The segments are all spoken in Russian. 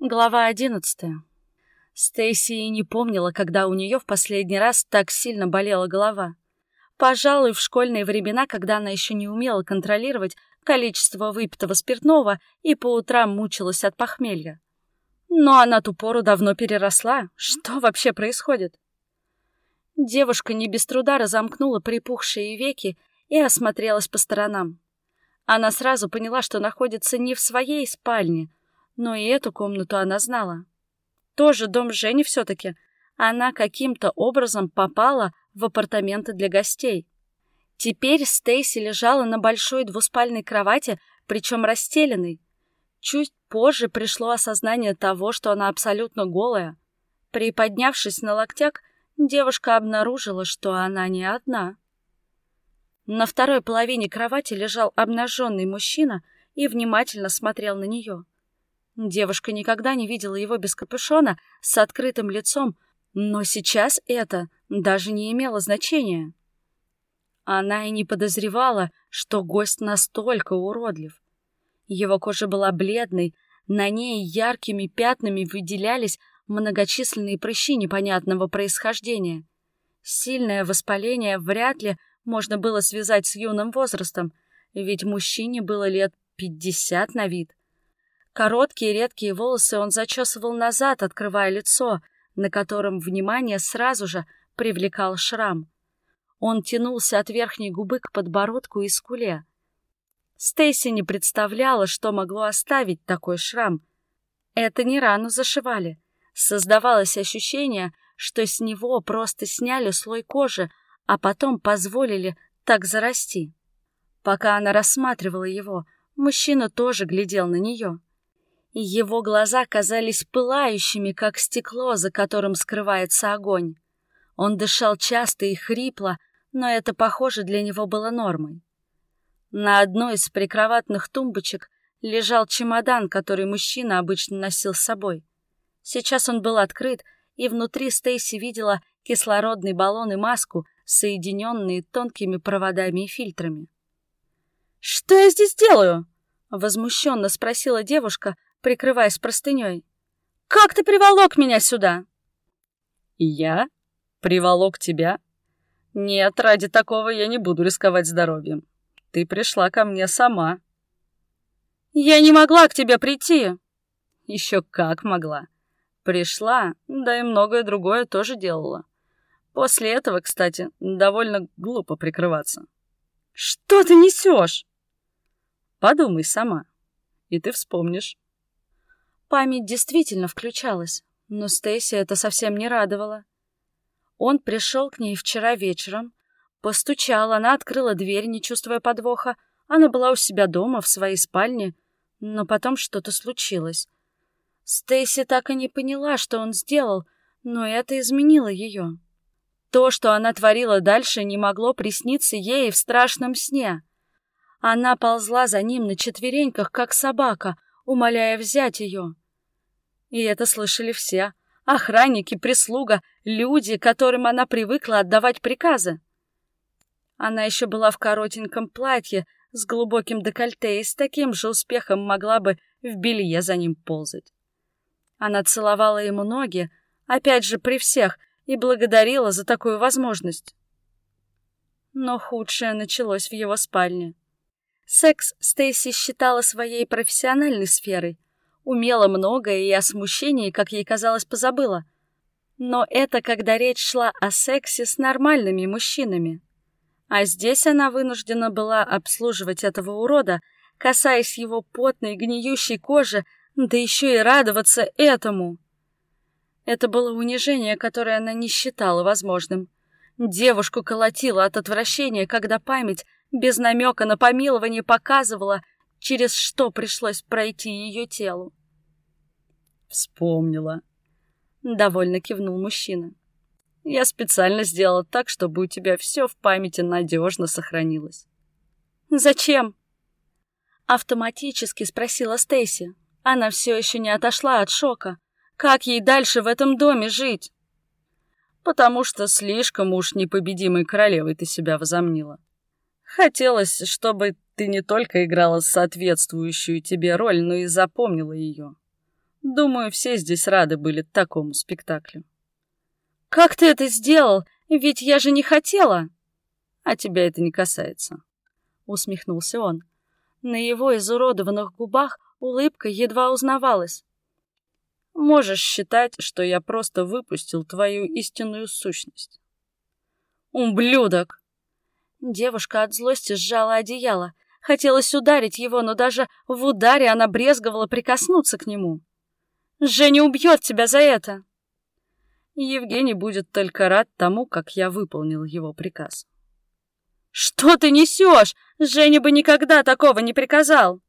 Глава одиннадцатая. Стейси и не помнила, когда у нее в последний раз так сильно болела голова. Пожалуй, в школьные времена, когда она еще не умела контролировать количество выпитого спиртного и по утрам мучилась от похмелья. Но она ту пору давно переросла. Что вообще происходит? Девушка не без труда разомкнула припухшие веки и осмотрелась по сторонам. Она сразу поняла, что находится не в своей спальне, но и эту комнату она знала. Тоже дом Жени все-таки. Она каким-то образом попала в апартаменты для гостей. Теперь Стейси лежала на большой двуспальной кровати, причем расстеленной. Чуть позже пришло осознание того, что она абсолютно голая. Приподнявшись на локтях, девушка обнаружила, что она не одна. На второй половине кровати лежал обнаженный мужчина и внимательно смотрел на нее. Девушка никогда не видела его без капюшона, с открытым лицом, но сейчас это даже не имело значения. Она и не подозревала, что гость настолько уродлив. Его кожа была бледной, на ней яркими пятнами выделялись многочисленные прыщи непонятного происхождения. Сильное воспаление вряд ли можно было связать с юным возрастом, ведь мужчине было лет пятьдесят на вид. Короткие редкие волосы он зачесывал назад, открывая лицо, на котором внимание сразу же привлекал шрам. Он тянулся от верхней губы к подбородку и скуле. Стейси не представляла, что могло оставить такой шрам. Это не рану зашивали. Создавалось ощущение, что с него просто сняли слой кожи, а потом позволили так зарасти. Пока она рассматривала его, мужчина тоже глядел на нее и его глаза казались пылающими, как стекло, за которым скрывается огонь. Он дышал часто и хрипло, но это, похоже, для него было нормой. На одной из прикроватных тумбочек лежал чемодан, который мужчина обычно носил с собой. Сейчас он был открыт, и внутри Стейси видела кислородный баллон и маску, соединенные тонкими проводами и фильтрами. «Что я здесь делаю?» — возмущенно спросила девушка, прикрываясь простыней. «Как ты приволок меня сюда?» «Я? Приволок тебя? Нет, ради такого я не буду рисковать здоровьем. Ты пришла ко мне сама». «Я не могла к тебе прийти!» «Еще как могла. Пришла, да и многое другое тоже делала. После этого, кстати, довольно глупо прикрываться». «Что ты несешь?» «Подумай сама, и ты вспомнишь». Память действительно включалась, но Стейси это совсем не радовало. Он пришел к ней вчера вечером, постучал, она открыла дверь, не чувствуя подвоха. Она была у себя дома, в своей спальне, но потом что-то случилось. Стейси так и не поняла, что он сделал, но это изменило ее. То, что она творила дальше, не могло присниться ей в страшном сне. Она ползла за ним на четвереньках, как собака, умоляя взять ее. И это слышали все. Охранники, прислуга, люди, которым она привыкла отдавать приказы. Она еще была в коротеньком платье с глубоким декольте и с таким же успехом могла бы в белье за ним ползать. Она целовала ему ноги, опять же при всех, и благодарила за такую возможность. Но худшее началось в его спальне. Секс Стейси считала своей профессиональной сферой, умела многое и о смущении, как ей казалось, позабыла. Но это когда речь шла о сексе с нормальными мужчинами. А здесь она вынуждена была обслуживать этого урода, касаясь его потной гниющей кожи, да еще и радоваться этому. Это было унижение, которое она не считала возможным. Девушку колотила от отвращения, когда память без намека на помилование показывала, через что пришлось пройти ее телу. Вспомнила. Довольно кивнул мужчина. Я специально сделала так, чтобы у тебя все в памяти надежно сохранилось. Зачем? Автоматически спросила Стейси. Она все еще не отошла от шока. Как ей дальше в этом доме жить? Потому что слишком уж непобедимой королевой ты себя возомнила. Хотелось, чтобы ты не только играла соответствующую тебе роль, но и запомнила ее. Думаю, все здесь рады были такому спектаклю. «Как ты это сделал? Ведь я же не хотела!» «А тебя это не касается», — усмехнулся он. На его изуродованных губах улыбка едва узнавалась. «Можешь считать, что я просто выпустил твою истинную сущность». «Ублюдок!» Девушка от злости сжала одеяло. Хотелось ударить его, но даже в ударе она брезговала прикоснуться к нему. «Женя убьет тебя за это!» Евгений будет только рад тому, как я выполнил его приказ. «Что ты несешь? Женя бы никогда такого не приказал!»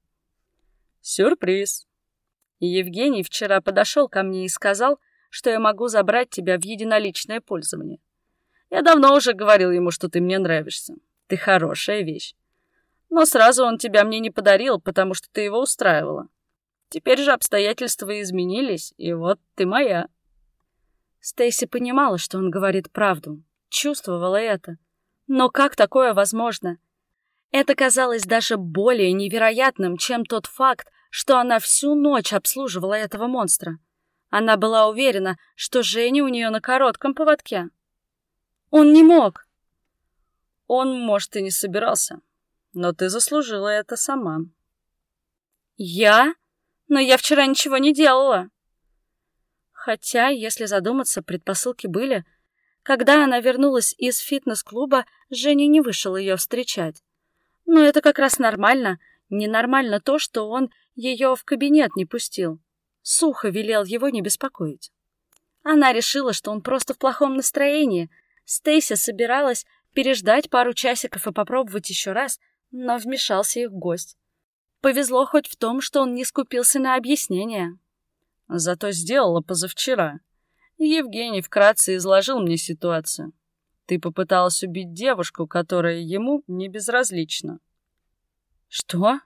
«Сюрприз!» Евгений вчера подошел ко мне и сказал, что я могу забрать тебя в единоличное пользование. Я давно уже говорил ему, что ты мне нравишься. Ты хорошая вещь. Но сразу он тебя мне не подарил, потому что ты его устраивала. Теперь же обстоятельства изменились, и вот ты моя. Стейси понимала, что он говорит правду, чувствовала это. Но как такое возможно? Это казалось даже более невероятным, чем тот факт, что она всю ночь обслуживала этого монстра. Она была уверена, что Женя у нее на коротком поводке. Он не мог. Он, может, и не собирался, но ты заслужила это сама. Я? Но я вчера ничего не делала. Хотя, если задуматься, предпосылки были. Когда она вернулась из фитнес-клуба, Женя не вышел ее встречать. Но это как раз нормально. Ненормально то, что он ее в кабинет не пустил. Сухо велел его не беспокоить. Она решила, что он просто в плохом настроении. Стейси собиралась переждать пару часиков и попробовать еще раз, но вмешался их гость. Повезло хоть в том, что он не скупился на объяснения. Зато сделала позавчера. Евгений вкратце изложил мне ситуацию. Ты попыталась убить девушку, которая ему не безразлична. Что?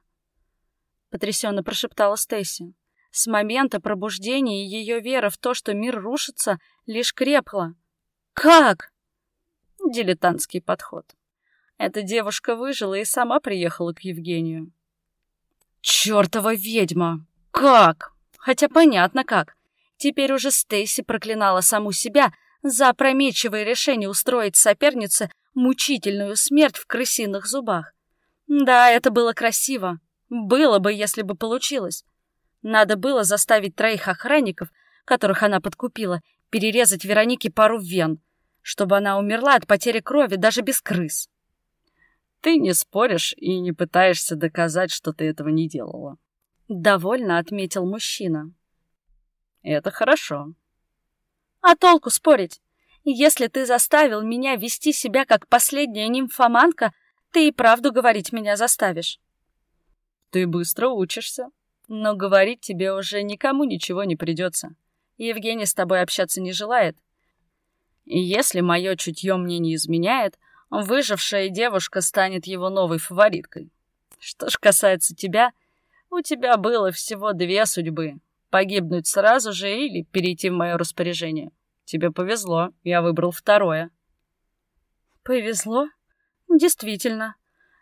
Потрясенно прошептала Стейси. С момента пробуждения ее вера в то, что мир рушится, лишь крепла. Как? Дилетантский подход. Эта девушка выжила и сама приехала к Евгению. Чёртова ведьма! Как? Хотя понятно как. Теперь уже Стейси проклинала саму себя за опрометчивое решение устроить сопернице мучительную смерть в крысиных зубах. Да, это было красиво. Было бы, если бы получилось. Надо было заставить троих охранников, которых она подкупила, перерезать Веронике пару вен, чтобы она умерла от потери крови даже без крыс. Ты не споришь и не пытаешься доказать, что ты этого не делала. Довольно отметил мужчина. Это хорошо. А толку спорить? Если ты заставил меня вести себя как последняя нимфоманка, ты и правду говорить меня заставишь. Ты быстро учишься, но говорить тебе уже никому ничего не придется. Евгений с тобой общаться не желает. И если мое чутье мне не изменяет, выжившая девушка станет его новой фавориткой. Что ж касается тебя, у тебя было всего две судьбы — погибнуть сразу же или перейти в мое распоряжение. Тебе повезло, я выбрал второе. Повезло? Действительно.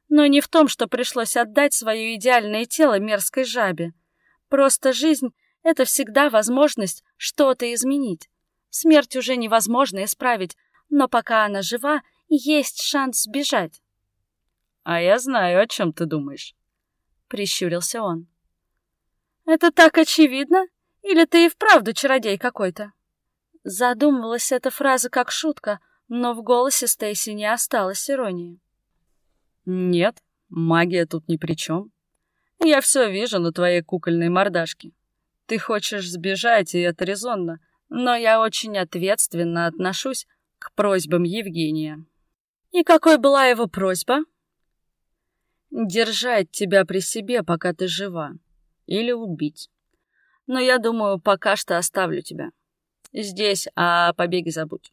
Но не в том, что пришлось отдать свое идеальное тело мерзкой жабе. Просто жизнь — это всегда возможность что-то изменить. Смерть уже невозможно исправить, но пока она жива, есть шанс сбежать. — А я знаю, о чем ты думаешь прищурился он. «Это так очевидно? Или ты и вправду чародей какой-то?» Задумывалась эта фраза как шутка, но в голосе Стейси не осталось иронии. «Нет, магия тут ни при чем. Я все вижу на твоей кукольной мордашке. Ты хочешь сбежать, и это резонно, но я очень ответственно отношусь к просьбам Евгения». «И какой была его просьба?» Держать тебя при себе, пока ты жива. Или убить. Но я думаю, пока что оставлю тебя. Здесь, а о побеге забудь.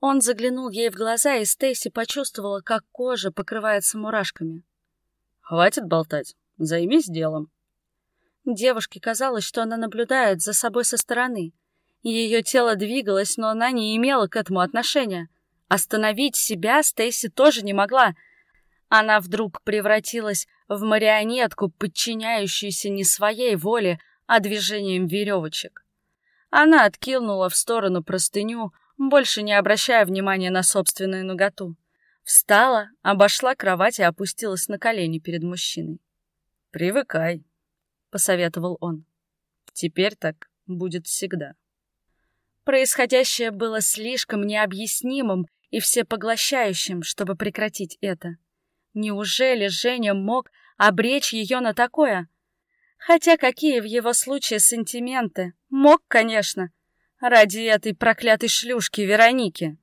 Он заглянул ей в глаза, и Стейси почувствовала, как кожа покрывается мурашками. «Хватит болтать. Займись делом». Девушке казалось, что она наблюдает за собой со стороны. Ее тело двигалось, но она не имела к этому отношения. Остановить себя Стейси тоже не могла — она вдруг превратилась в марионетку, подчиняющуюся не своей воле, а движением веревочек. Она откинула в сторону простыню, больше не обращая внимания на собственную ноготу. Встала, обошла кровать и опустилась на колени перед мужчиной. «Привыкай», — посоветовал он. «Теперь так будет всегда». Происходящее было слишком необъяснимым и всепоглощающим, чтобы прекратить это. Неужели Женя мог обречь ее на такое? Хотя какие в его случае сантименты? Мог, конечно. Ради этой проклятой шлюшки Вероники.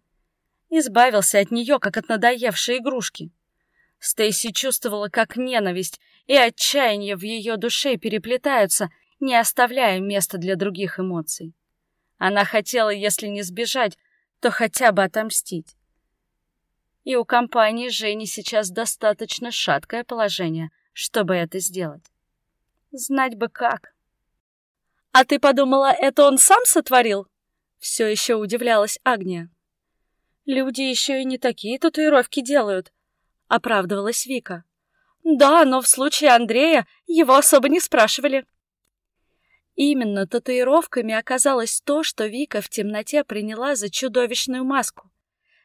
Избавился от нее, как от надоевшей игрушки. Стейси чувствовала, как ненависть и отчаяние в ее душе переплетаются, не оставляя места для других эмоций. Она хотела, если не сбежать, то хотя бы отомстить. И у компании Жени сейчас достаточно шаткое положение, чтобы это сделать. Знать бы как. «А ты подумала, это он сам сотворил?» Все еще удивлялась Агния. «Люди еще и не такие татуировки делают», — оправдывалась Вика. «Да, но в случае Андрея его особо не спрашивали». Именно татуировками оказалось то, что Вика в темноте приняла за чудовищную маску.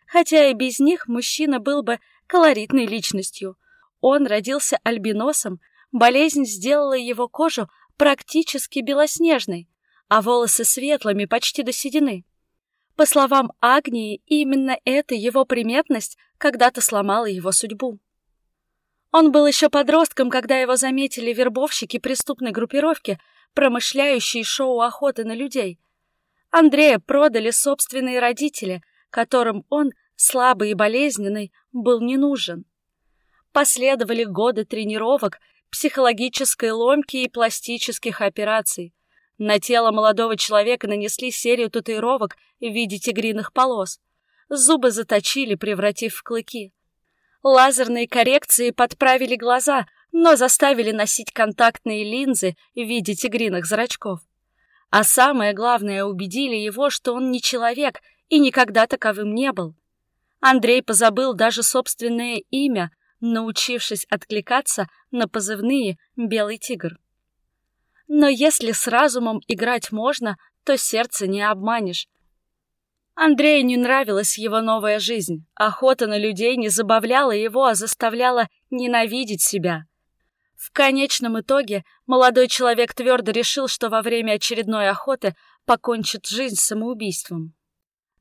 Хотя и без них мужчина был бы колоритной личностью. Он родился альбиносом, болезнь сделала его кожу практически белоснежной, а волосы светлыми почти до седины. По словам Агнии, именно эта его приметность когда-то сломала его судьбу. Он был еще подростком, когда его заметили вербовщики преступной группировки, промышляющие шоу охоты на людей. Андрея продали собственные родители, которым он, слабый и болезненный, был не нужен. Последовали годы тренировок, психологической ломки и пластических операций. На тело молодого человека нанесли серию татуировок в виде тигриных полос. Зубы заточили, превратив в клыки. Лазерные коррекции подправили глаза, но заставили носить контактные линзы в виде тигриных зрачков. А самое главное, убедили его, что он не человек и никогда таковым не был. Андрей позабыл даже собственное имя, научившись откликаться на позывные «Белый тигр». Но если с разумом играть можно, то сердце не обманешь. Андрею не нравилась его новая жизнь. Охота на людей не забавляла его, а заставляла ненавидеть себя. В конечном итоге молодой человек твердо решил, что во время очередной охоты покончит жизнь самоубийством.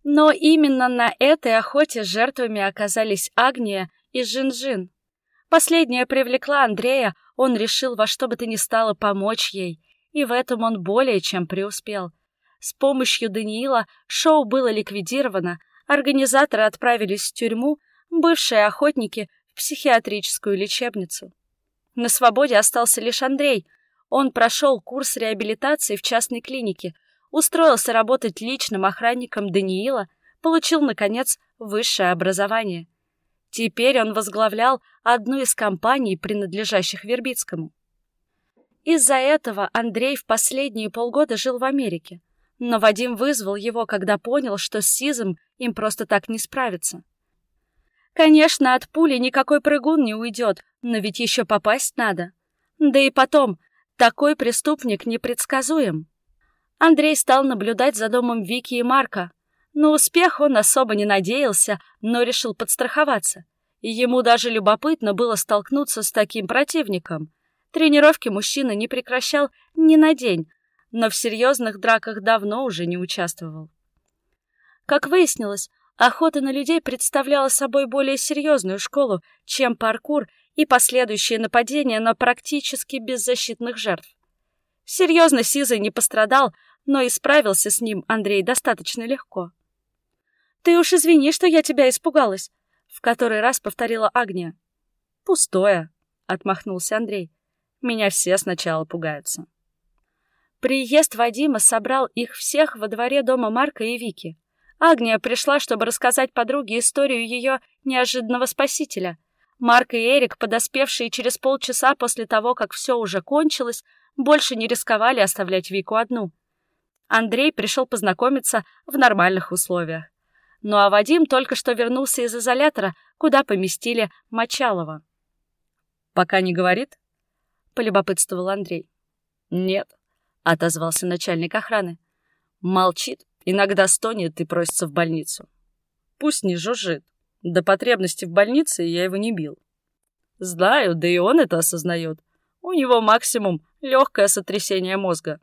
Но именно на этой охоте жертвами оказались Агния и Жин-Жин. Последняя привлекла Андрея, он решил во что бы то ни стало помочь ей, и в этом он более чем преуспел. С помощью Даниила шоу было ликвидировано, организаторы отправились в тюрьму, бывшие охотники — в психиатрическую лечебницу. На свободе остался лишь Андрей. Он прошел курс реабилитации в частной клинике, устроился работать личным охранником Даниила, получил, наконец, высшее образование. Теперь он возглавлял одну из компаний, принадлежащих Вербицкому. Из-за этого Андрей в последние полгода жил в Америке, но Вадим вызвал его, когда понял, что с Сизом им просто так не справиться. Конечно, от пули никакой прыгун не уйдет, но ведь еще попасть надо. Да и потом, такой преступник непредсказуем. Андрей стал наблюдать за домом Вики и Марка. На успех он особо не надеялся, но решил подстраховаться. Ему даже любопытно было столкнуться с таким противником. Тренировки мужчина не прекращал ни на день, но в серьезных драках давно уже не участвовал. Как выяснилось, охота на людей представляла собой более серьезную школу, чем паркур и последующие нападения на практически беззащитных жертв. Серьезно Сизый не пострадал, но и справился с ним Андрей достаточно легко. «Ты уж извини, что я тебя испугалась», — в который раз повторила Агния. «Пустое», — отмахнулся Андрей. «Меня все сначала пугаются». Приезд Вадима собрал их всех во дворе дома Марка и Вики. Агния пришла, чтобы рассказать подруге историю ее неожиданного спасителя — Марк и Эрик, подоспевшие через полчаса после того, как все уже кончилось, больше не рисковали оставлять Вику одну. Андрей пришел познакомиться в нормальных условиях. Ну а Вадим только что вернулся из изолятора, куда поместили Мочалова. «Пока не говорит?» — полюбопытствовал Андрей. «Нет. Отозвался начальник охраны. Молчит, иногда стонет и просится в больницу. Пусть не жужжит. До потребности в больнице я его не бил. Знаю, да и он это осознает. У него максимум легкое сотрясение мозга.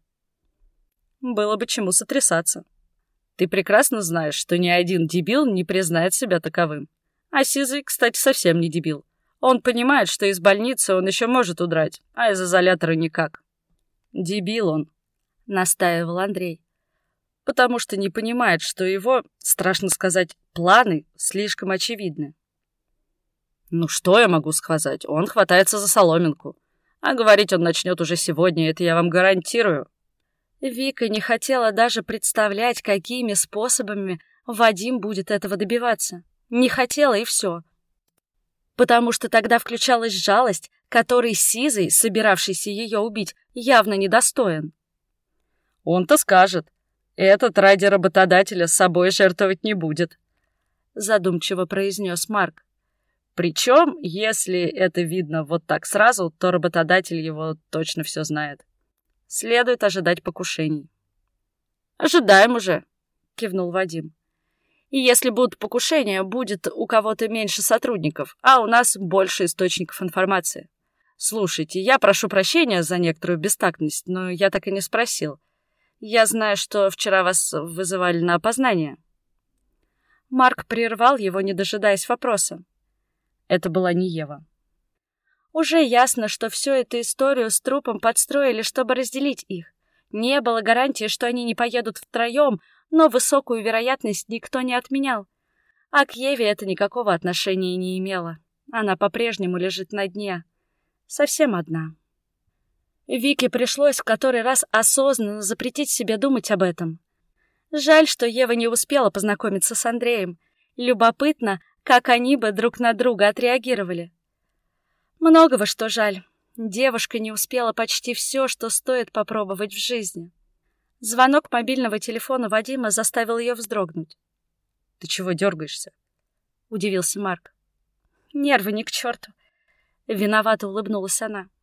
Было бы чему сотрясаться. Ты прекрасно знаешь, что ни один дебил не признает себя таковым. А Сизый, кстати, совсем не дебил. Он понимает, что из больницы он еще может удрать, а из изолятора никак. Дебил он, настаивал Андрей. Потому что не понимает, что его, страшно сказать, планы слишком очевидны. Ну что я могу сказать? Он хватается за соломинку. А говорить он начнет уже сегодня, это я вам гарантирую. Вика не хотела даже представлять, какими способами Вадим будет этого добиваться. Не хотела и все. Потому что тогда включалась жалость, которой Сизый, собиравшийся ее убить, явно недостоин. Он-то скажет. Этот ради работодателя с собой жертвовать не будет. Задумчиво произнес Марк. Причем, если это видно вот так сразу, то работодатель его точно все знает. Следует ожидать покушений. «Ожидаем уже», — кивнул Вадим. «И если будут покушения, будет у кого-то меньше сотрудников, а у нас больше источников информации. Слушайте, я прошу прощения за некоторую бестактность, но я так и не спросил. Я знаю, что вчера вас вызывали на опознание». Марк прервал его, не дожидаясь вопроса. Это была не Ева. Уже ясно, что всю эту историю с трупом подстроили, чтобы разделить их. Не было гарантии, что они не поедут втроем, но высокую вероятность никто не отменял. А к Еве это никакого отношения не имело. Она по-прежнему лежит на дне. Совсем одна. Вике пришлось в который раз осознанно запретить себе думать об этом. Жаль, что Ева не успела познакомиться с Андреем. Любопытно, как они бы друг на друга отреагировали. Многого что жаль. Девушка не успела почти все, что стоит попробовать в жизни. Звонок мобильного телефона Вадима заставил ее вздрогнуть. — Ты чего дергаешься? — удивился Марк. — Нервы ни к черту. Виновато улыбнулась она. —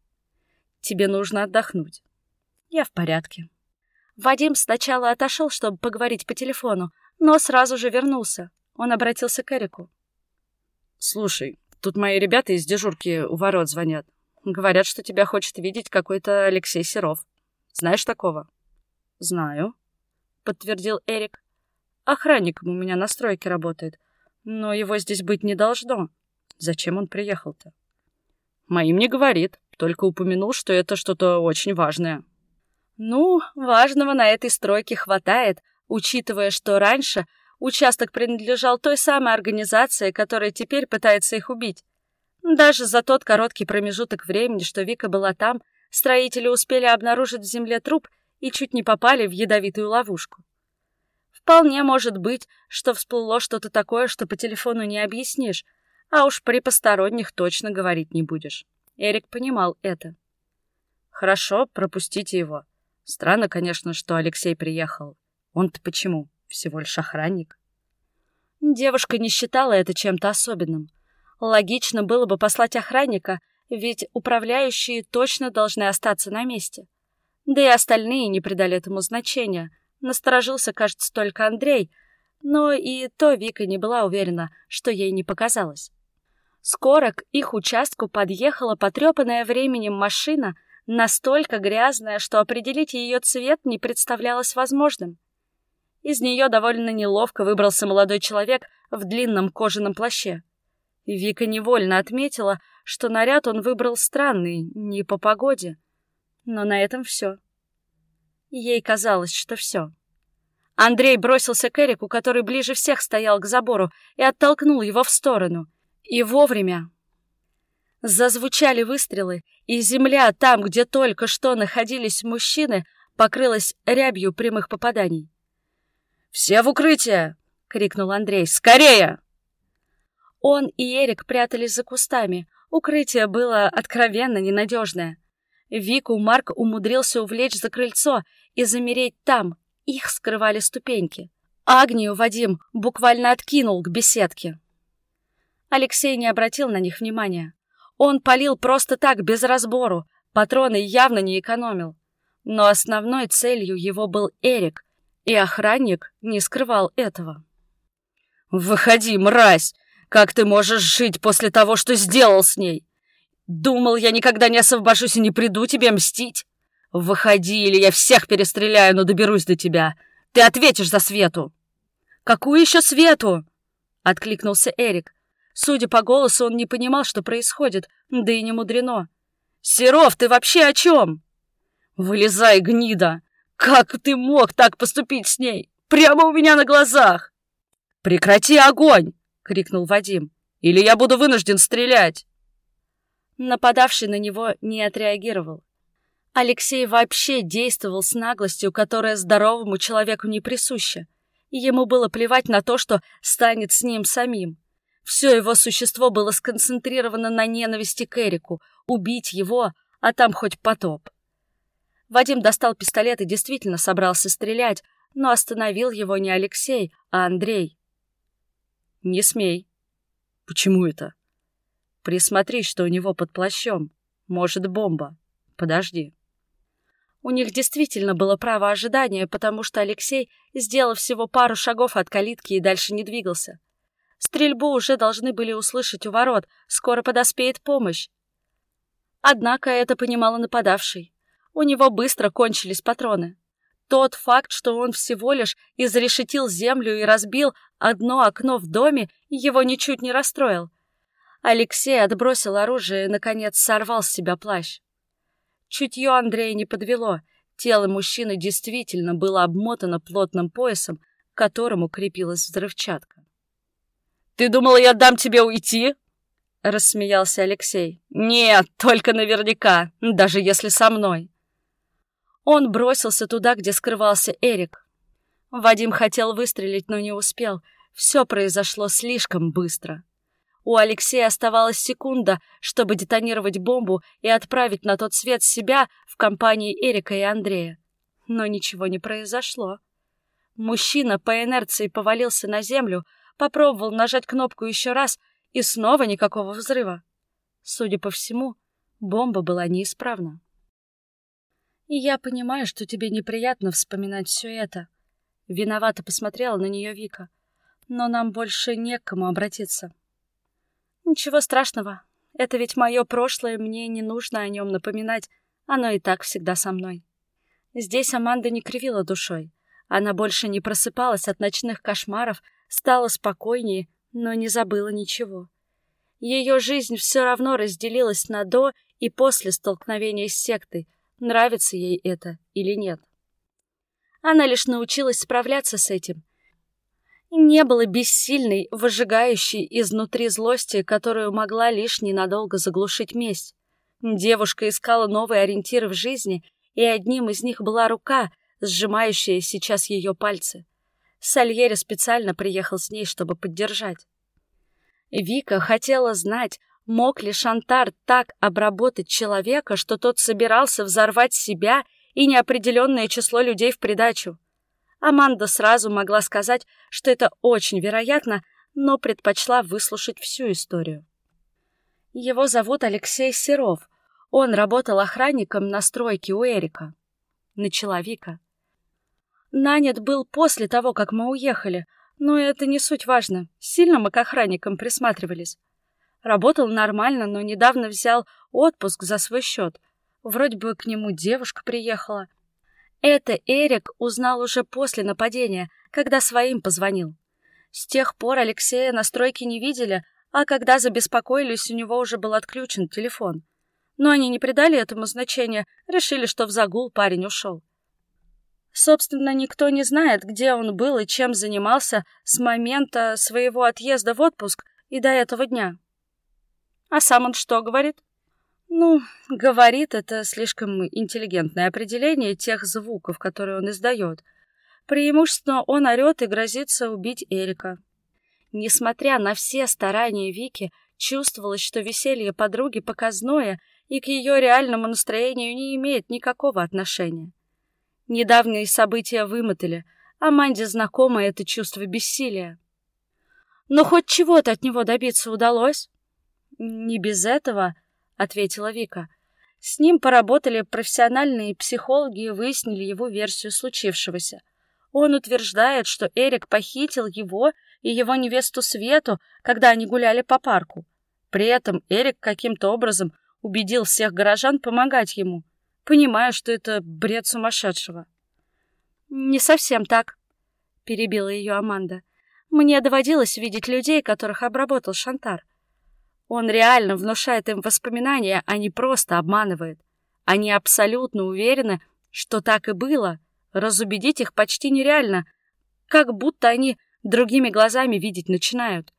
Тебе нужно отдохнуть. — Я в порядке. Вадим сначала отошел, чтобы поговорить по телефону, но сразу же вернулся. Он обратился к Эрику. «Слушай, тут мои ребята из дежурки у ворот звонят. Говорят, что тебя хочет видеть какой-то Алексей Серов. Знаешь такого?» «Знаю», — подтвердил Эрик. «Охранником у меня на стройке работает. Но его здесь быть не должно. Зачем он приехал-то?» «Моим не говорит, только упомянул, что это что-то очень важное». «Ну, важного на этой стройке хватает, учитывая, что раньше Участок принадлежал той самой организации, которая теперь пытается их убить. Даже за тот короткий промежуток времени, что Вика была там, строители успели обнаружить в земле труп и чуть не попали в ядовитую ловушку. Вполне может быть, что всплыло что-то такое, что по телефону не объяснишь, а уж при посторонних точно говорить не будешь. Эрик понимал это. Хорошо, пропустите его. Странно, конечно, что Алексей приехал. Он-то почему? всего лишь охранник. Девушка не считала это чем-то особенным. Логично было бы послать охранника, ведь управляющие точно должны остаться на месте. Да и остальные не придали этому значения. Насторожился, кажется, только Андрей, но и то Вика не была уверена, что ей не показалось. Скоро к их участку подъехала потрепанная временем машина, настолько грязная, что определить ее цвет не представлялось возможным. Из нее довольно неловко выбрался молодой человек в длинном кожаном плаще. Вика невольно отметила, что наряд он выбрал странный, не по погоде. Но на этом все. Ей казалось, что все. Андрей бросился к Эрику, который ближе всех стоял к забору, и оттолкнул его в сторону. И вовремя. Зазвучали выстрелы, и земля там, где только что находились мужчины, покрылась рябью прямых попаданий. «Все в укрытие!» — крикнул Андрей. «Скорее!» Он и Эрик прятались за кустами. Укрытие было откровенно ненадежное. Вику Марк умудрился увлечь за крыльцо и замереть там. Их скрывали ступеньки. Агнию Вадим буквально откинул к беседке. Алексей не обратил на них внимания. Он палил просто так, без разбору. Патроны явно не экономил. Но основной целью его был Эрик, и охранник не скрывал этого. «Выходи, мразь! Как ты можешь жить после того, что сделал с ней? Думал, я никогда не освобожусь и не приду тебе мстить? Выходи, или я всех перестреляю, но доберусь до тебя. Ты ответишь за Свету!» «Какую еще Свету?» — откликнулся Эрик. Судя по голосу, он не понимал, что происходит, да и не мудрено. «Серов, ты вообще о чем?» «Вылезай, гнида! Как ты мог так поступить с ней? Прямо у меня на глазах!» «Прекрати огонь!» — крикнул Вадим. «Или я буду вынужден стрелять!» Нападавший на него не отреагировал. Алексей вообще действовал с наглостью, которая здоровому человеку не присуща. Ему было плевать на то, что станет с ним самим. Все его существо было сконцентрировано на ненависти к Эрику, убить его, а там хоть потоп. Вадим достал пистолет и действительно собрался стрелять, но остановил его не Алексей, а Андрей. «Не смей». «Почему это?» «Присмотрись, что у него под плащом. Может, бомба. Подожди». У них действительно было право ожидания, потому что Алексей сделал всего пару шагов от калитки и дальше не двигался. Стрельбу уже должны были услышать у ворот, скоро подоспеет помощь. Однако это понимал нападавший. У него быстро кончились патроны. Тот факт, что он всего лишь изрешетил землю и разбил одно окно в доме, его ничуть не расстроил. Алексей отбросил оружие и, наконец, сорвал с себя плащ. Чутье Андрея не подвело. Тело мужчины действительно было обмотано плотным поясом, к которому крепилась взрывчатка. Ты думала, я дам тебе уйти?» — рассмеялся Алексей. «Нет, только наверняка, даже если со мной». Он бросился туда, где скрывался Эрик. Вадим хотел выстрелить, но не успел. Все произошло слишком быстро. У Алексея оставалась секунда, чтобы детонировать бомбу и отправить на тот свет себя в компании Эрика и Андрея. Но ничего не произошло. Мужчина по инерции повалился на землю, Попробовал нажать кнопку еще раз, и снова никакого взрыва. Судя по всему, бомба была неисправна. И я понимаю, что тебе неприятно вспоминать все это. Виновато посмотрела на нее Вика. Но нам больше не к кому обратиться. Ничего страшного. Это ведь мое прошлое, мне не нужно о нем напоминать. Оно и так всегда со мной. Здесь Аманда не кривила душой. Она больше не просыпалась от ночных кошмаров, стала спокойнее, но не забыла ничего. Ее жизнь все равно разделилась на до и после столкновения с сектой, нравится ей это или нет. Она лишь научилась справляться с этим. Не было бессильной, выжигающей изнутри злости, которую могла лишь ненадолго заглушить месть. Девушка искала новые ориентиры в жизни, и одним из них была рука, сжимающая сейчас ее пальцы. Сальери специально приехал с ней, чтобы поддержать. Вика хотела знать, мог ли Шантар так обработать человека, что тот собирался взорвать себя и неопределенное число людей в придачу. Аманда сразу могла сказать, что это очень вероятно, но предпочла выслушать всю историю. Его зовут Алексей Серов. Он работал охранником на стройке у Эрика. Начала Вика. Нанят был после того, как мы уехали, но это не суть важно. Сильно мы к охранникам присматривались. Работал нормально, но недавно взял отпуск за свой счет. Вроде бы к нему девушка приехала. Это Эрик узнал уже после нападения, когда своим позвонил. С тех пор Алексея на стройке не видели, а когда забеспокоились, у него уже был отключен телефон. Но они не придали этому значения, решили, что в загул парень ушел. Собственно, никто не знает, где он был и чем занимался с момента своего отъезда в отпуск и до этого дня. А сам он что говорит? Ну, говорит — это слишком интеллигентное определение тех звуков, которые он издает. Преимущественно он орет и грозится убить Эрика. Несмотря на все старания Вики, чувствовалось, что веселье подруги показное и к ее реальному настроению не имеет никакого отношения. Недавние события вымотали. Аманде знакомо это чувство бессилия. Но хоть чего-то от него добиться удалось? Не без этого, ответила Вика. С ним поработали профессиональные психологи и выяснили его версию случившегося. Он утверждает, что Эрик похитил его и его невесту Свету, когда они гуляли по парку. При этом Эрик каким-то образом убедил всех горожан помогать ему, понимая, что это бред сумасшедшего. «Не совсем так», — перебила ее Аманда. «Мне доводилось видеть людей, которых обработал Шантар. Он реально внушает им воспоминания, а не просто обманывает. Они абсолютно уверены, что так и было. Разубедить их почти нереально, как будто они другими глазами видеть начинают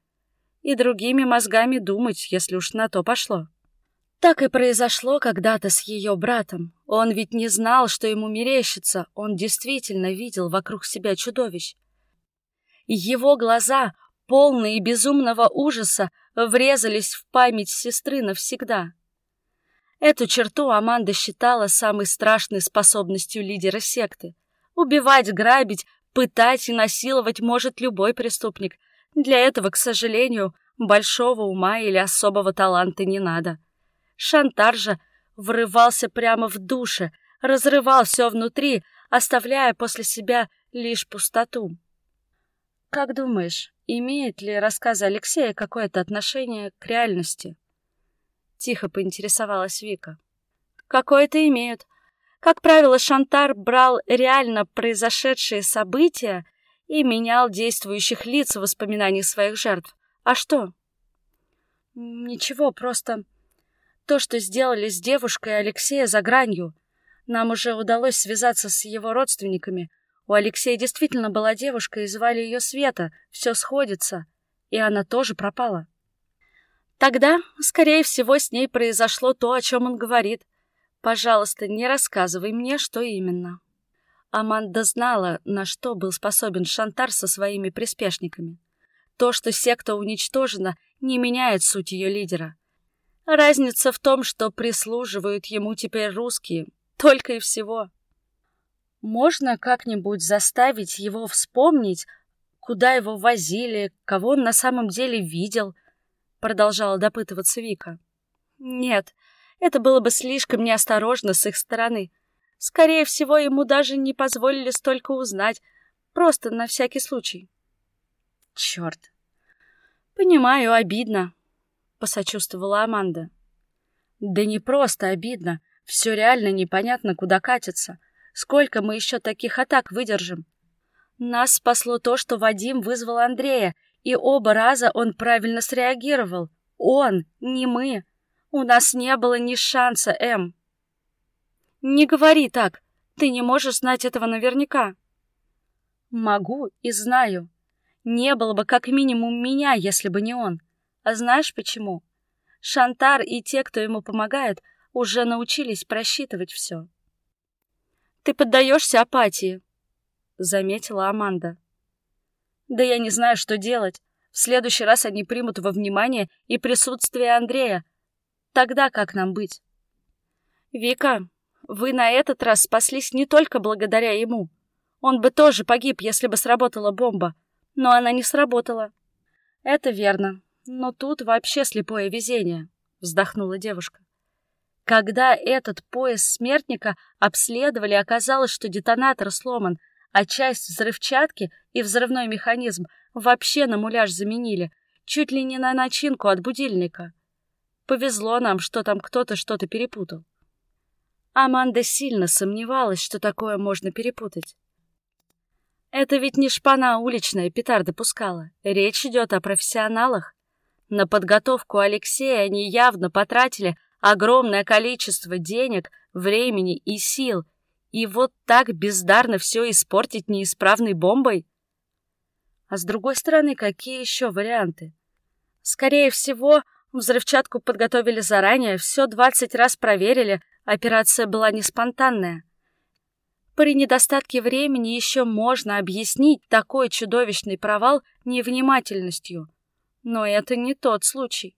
и другими мозгами думать, если уж на то пошло. Так и произошло когда-то с ее братом. Он ведь не знал, что ему мерещится, он действительно видел вокруг себя чудовищ. Его глаза, полные безумного ужаса, врезались в память сестры навсегда. Эту черту Аманда считала самой страшной способностью лидера секты. Убивать, грабить, пытать и насиловать может любой преступник — для этого, к сожалению, большого ума или особого таланта не надо. Шантар же врывался прямо в душе, разрывал все внутри, оставляя после себя лишь пустоту. Как думаешь, имеет ли рассказы Алексея какое-то отношение к реальности? Тихо поинтересовалась Вика. Какое-то имеют. Как правило, Шантар брал реально произошедшие события и менял действующих лиц в воспоминании своих жертв. А что? Ничего, просто то, что сделали с девушкой Алексея за гранью. Нам уже удалось связаться с его родственниками. У Алексея действительно была девушка, и звали ее Света. Все сходится. И она тоже пропала. Тогда, скорее всего, с ней произошло то, о чем он говорит. Пожалуйста, не рассказывай мне, что именно. Аманда знала, на что был способен Шантар со своими приспешниками. То, что секта уничтожена, не меняет суть ее лидера. Разница в том, что прислуживают ему теперь русские, только и всего. Можно как-нибудь заставить его вспомнить, куда его возили, кого он на самом деле видел, продолжала допытываться Вика. Нет, это было бы слишком неосторожно с их стороны — Скорее всего, ему даже не позволили столько узнать, просто на всякий случай. Черт. Понимаю, обидно, посочувствовала Аманда. Да не просто обидно, все реально непонятно, куда катится. Сколько мы еще таких атак выдержим? Нас спасло то, что Вадим вызвал Андрея, и оба раза он правильно среагировал. Он, не мы. У нас не было ни шанса, Эм. «Не говори так. Ты не можешь знать этого наверняка». «Могу и знаю. Не было бы как минимум меня, если бы не он. А знаешь почему? Шантар и те, кто ему помогает, уже научились просчитывать все». «Ты поддаешься апатии», — заметила Аманда. «Да я не знаю, что делать. В следующий раз они примут во внимание и присутствие Андрея. Тогда как нам быть?» «Вика, вы на этот раз спаслись не только благодаря ему. Он бы тоже погиб, если бы сработала бомба. Но она не сработала. Это верно. Но тут вообще слепое везение, вздохнула девушка. Когда этот пояс смертника обследовали, оказалось, что детонатор сломан, а часть взрывчатки и взрывной механизм вообще на муляж заменили, чуть ли не на начинку от будильника. Повезло нам, что там кто-то что-то перепутал. Аманда сильно сомневалась, что такое можно перепутать. Это ведь не шпана уличная петарда пускала. Речь идет о профессионалах. На подготовку Алексея они явно потратили огромное количество денег, времени и сил. И вот так бездарно все испортить неисправной бомбой? А с другой стороны, какие еще варианты? Скорее всего, взрывчатку подготовили заранее, все двадцать раз проверили, Операция была не спонтанная. При недостатке времени еще можно объяснить такой чудовищный провал невнимательностью. Но это не тот случай.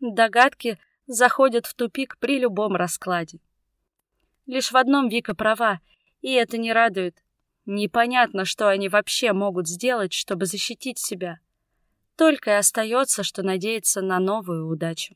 Догадки заходят в тупик при любом раскладе. Лишь в одном Вика права, и это не радует. Непонятно, что они вообще могут сделать, чтобы защитить себя. Только и остается, что надеяться на новую удачу.